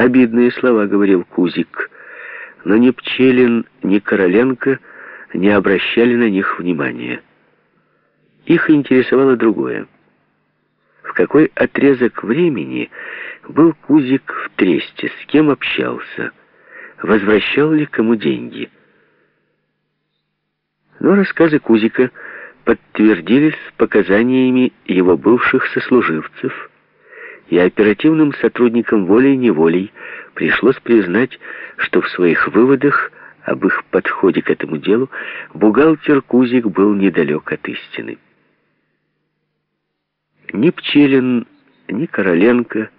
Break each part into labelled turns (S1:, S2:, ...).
S1: Обидные слова говорил Кузик, но ни Пчелин, ни Короленко не обращали на них внимания. Их интересовало другое. В какой отрезок времени был Кузик в Тресте, с кем общался, возвращал ли кому деньги. Но рассказы Кузика подтвердились показаниями его бывших сослуживцев, и оперативным сотрудникам волей-неволей пришлось признать, что в своих выводах об их подходе к этому делу бухгалтер Кузик был недалек от истины. Ни Пчелин, ни Короленко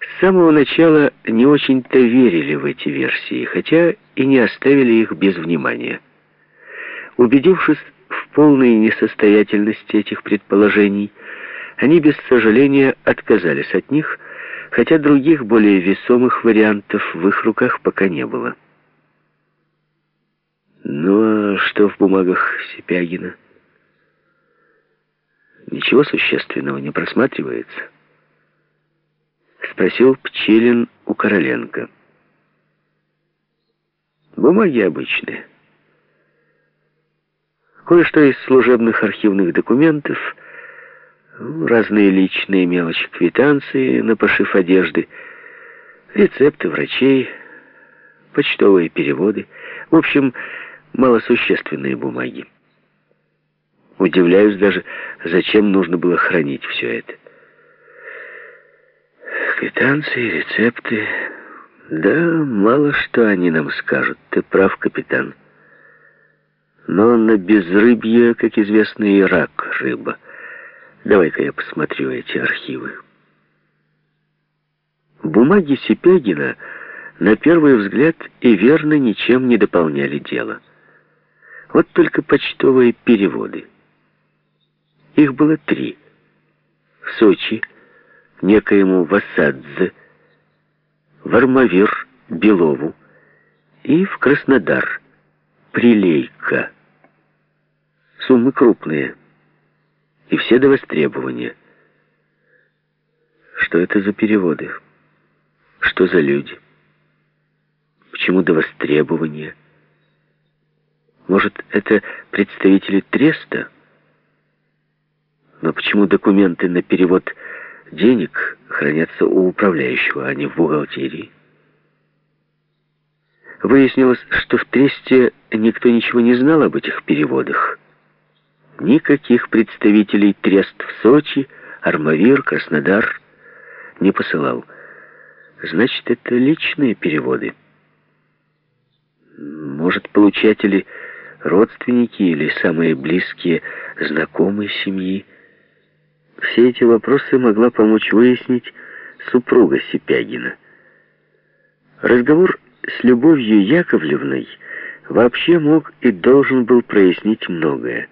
S1: с самого начала не очень-то верили в эти версии, хотя и не оставили их без внимания. Убедившись в полной несостоятельности этих предположений, они без сожаления отказались от них, хотя других, более весомых вариантов в их руках пока не было. Ну а что в бумагах Сипягина? Ничего существенного не просматривается? Спросил Пчелин у Короленко. Бумаги обычные. Кое-что из служебных архивных документов, разные личные мелочи, квитанции на пошив одежды, рецепты врачей, почтовые переводы. В общем, малосущественные бумаги. Удивляюсь даже, зачем нужно было хранить все это. Квитанции, рецепты... Да, мало что они нам скажут. Ты прав, капитан. Но на безрыбье, как известно, и рак рыба. Давай-ка я посмотрю эти архивы. Бумаги Сипягина на первый взгляд и верно ничем не дополняли дело. Вот только почтовые переводы. Их было три. В Сочи некоему Васадзе, в Армавир Белову и в Краснодар Прилейка. Суммы крупные. И все до востребования. Что это за переводы? Что за люди? Почему до востребования? Может, это представители Треста? Но почему документы на перевод денег хранятся у управляющего, а не в бухгалтерии? Выяснилось, что в Тресте никто ничего не знал об этих переводах. Никаких представителей Трест в Сочи, Армавир, Краснодар не посылал. Значит, это личные переводы. Может, получатели родственники или самые близкие знакомые семьи. Все эти вопросы могла помочь выяснить супруга Сипягина. Разговор с Любовью Яковлевной вообще мог и должен был прояснить многое.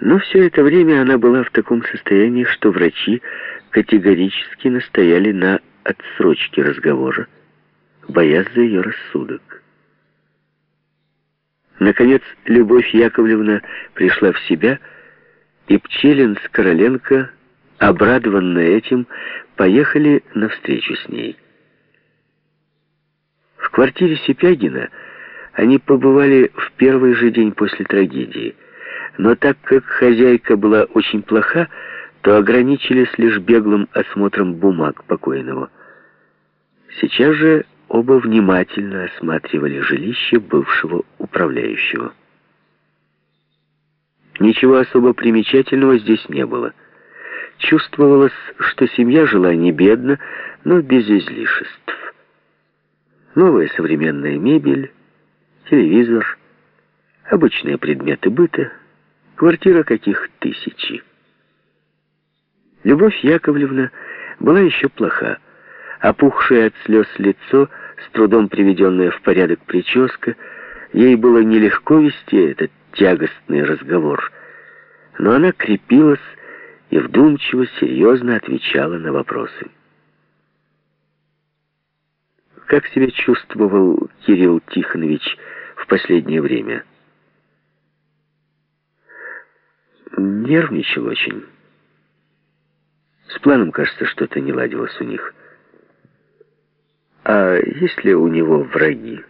S1: Но все это время она была в таком состоянии, что врачи категорически настояли на отсрочке разговора, боясь за ее рассудок. Наконец, Любовь Яковлевна пришла в себя, и Пчелин с Короленко, обрадованные этим, поехали навстречу с ней. В квартире Сипягина они побывали в первый же день после трагедии, но так как хозяйка была очень плоха, то ограничились лишь беглым осмотром бумаг покойного. Сейчас же оба внимательно осматривали жилище бывшего управляющего. Ничего особо примечательного здесь не было. Чувствовалось, что семья жила не бедно, но без излишеств. Новая современная мебель, телевизор, обычные предметы быта, квартира каких тысячи. Любовь Яковлевна была еще плоха. Опухшее от слез лицо, с трудом приведенная в порядок прическа, ей было нелегко вести этот тягостный разговор, но она крепилась и вдумчиво, серьезно отвечала на вопросы. Как себя чувствовал Кирилл Тихонович в последнее время? Нервничал очень. С планом, кажется, что-то не ладилось у них. А есть ли у него враги?